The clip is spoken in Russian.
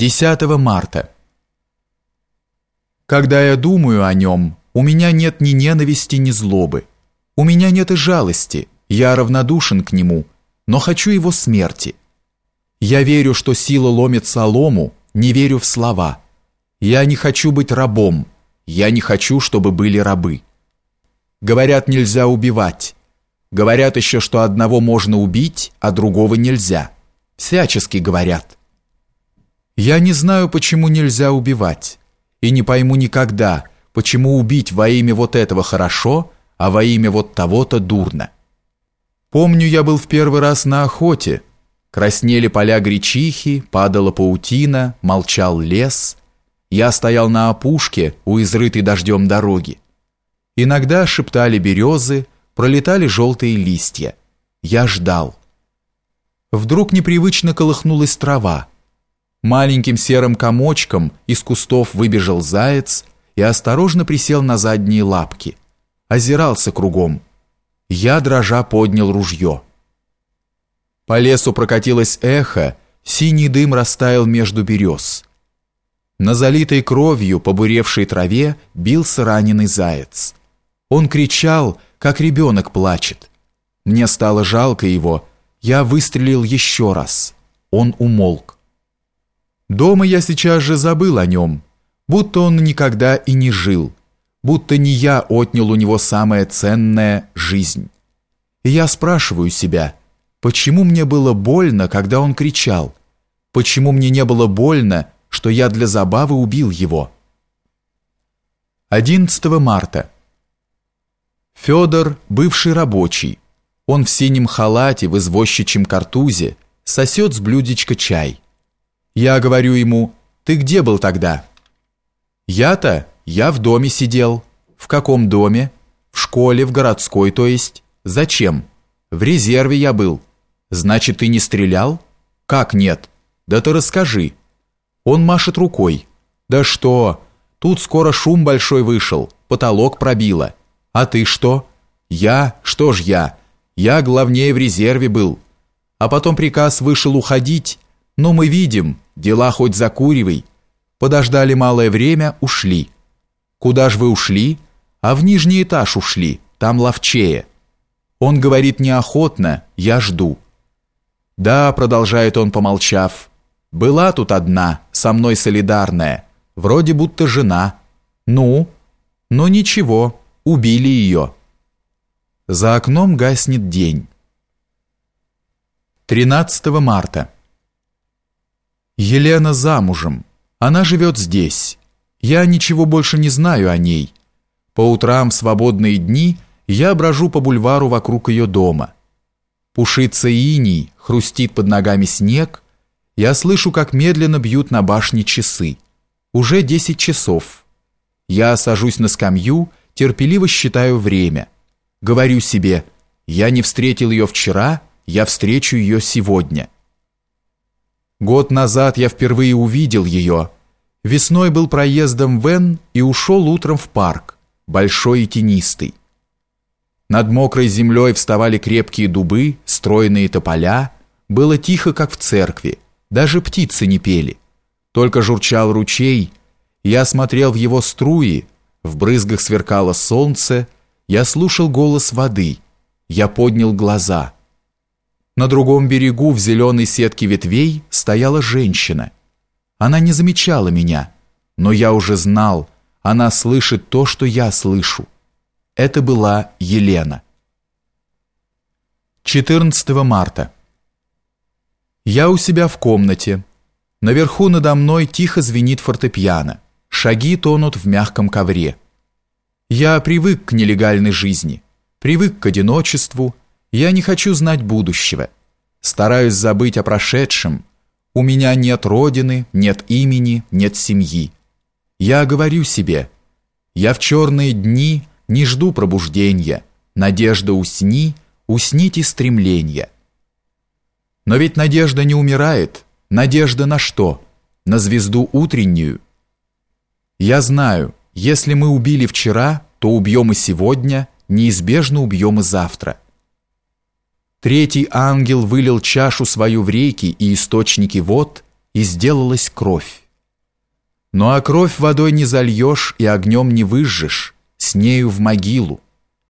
10 марта. Когда я думаю о нем, у меня нет ни ненависти, ни злобы. У меня нет и жалости, я равнодушен к нему, но хочу его смерти. Я верю, что сила ломит солому, не верю в слова. Я не хочу быть рабом, я не хочу, чтобы были рабы. Говорят, нельзя убивать. Говорят еще, что одного можно убить, а другого нельзя. Всячески говорят. Я не знаю, почему нельзя убивать, и не пойму никогда, почему убить во имя вот этого хорошо, а во имя вот того-то дурно. Помню, я был в первый раз на охоте. Краснели поля гречихи, падала паутина, молчал лес. Я стоял на опушке у изрытой дождем дороги. Иногда шептали березы, пролетали желтые листья. Я ждал. Вдруг непривычно колыхнулась трава. Маленьким серым комочком из кустов выбежал заяц и осторожно присел на задние лапки. Озирался кругом. Я, дрожа, поднял ружье. По лесу прокатилось эхо, синий дым растаял между берез. На залитой кровью побуревшей траве бился раненый заяц. Он кричал, как ребенок плачет. Мне стало жалко его. Я выстрелил еще раз. Он умолк. Дома я сейчас же забыл о нем, будто он никогда и не жил, будто не я отнял у него самое ценное – жизнь. И я спрашиваю себя, почему мне было больно, когда он кричал? Почему мне не было больно, что я для забавы убил его? 11 марта. Федор, бывший рабочий, он в синем халате в извозчичьем картузе, сосет с блюдечка чай. Я говорю ему, ты где был тогда? Я-то, я в доме сидел. В каком доме? В школе, в городской, то есть. Зачем? В резерве я был. Значит, ты не стрелял? Как нет? Да ты расскажи. Он машет рукой. Да что? Тут скоро шум большой вышел, потолок пробило. А ты что? Я? Что ж я? Я главнее в резерве был. А потом приказ вышел уходить, но мы видим, дела хоть закуривай. Подождали малое время, ушли. Куда ж вы ушли? А в нижний этаж ушли, там ловчее. Он говорит неохотно, я жду. Да, продолжает он, помолчав. Была тут одна, со мной солидарная, вроде будто жена. Ну? Но ничего, убили ее. За окном гаснет день. 13 марта. Елена замужем. Она живет здесь. Я ничего больше не знаю о ней. По утрам в свободные дни я брожу по бульвару вокруг ее дома. Пушится иней, хрустит под ногами снег. Я слышу, как медленно бьют на башне часы. Уже десять часов. Я сажусь на скамью, терпеливо считаю время. Говорю себе, я не встретил ее вчера, я встречу ее сегодня. Год назад я впервые увидел ее. Весной был проездом в Н и ушел утром в парк, большой и тенистый. Над мокрой землей вставали крепкие дубы, стройные тополя. Было тихо, как в церкви. Даже птицы не пели. Только журчал ручей. Я смотрел в его струи. В брызгах сверкало солнце. Я слушал голос воды. Я поднял глаза. На другом берегу в зеленой сетке ветвей стояла женщина. Она не замечала меня, но я уже знал, она слышит то, что я слышу. Это была Елена. 14 марта. Я у себя в комнате. Наверху надо мной тихо звенит фортепиано. Шаги тонут в мягком ковре. Я привык к нелегальной жизни, привык к одиночеству, я не хочу знать будущего. Стараюсь забыть о прошедшем. У меня нет родины, нет имени, нет семьи. Я говорю себе, я в черные дни не жду пробуждения. Надежда усни, усните стремления. Но ведь надежда не умирает. Надежда на что? На звезду утреннюю. Я знаю, если мы убили вчера, то убьем и сегодня, неизбежно убьем и завтра. Третий ангел вылил чашу свою в реки и источники вод, и сделалась кровь. Ну а кровь водой не зальешь и огнем не выжжешь, с нею в могилу.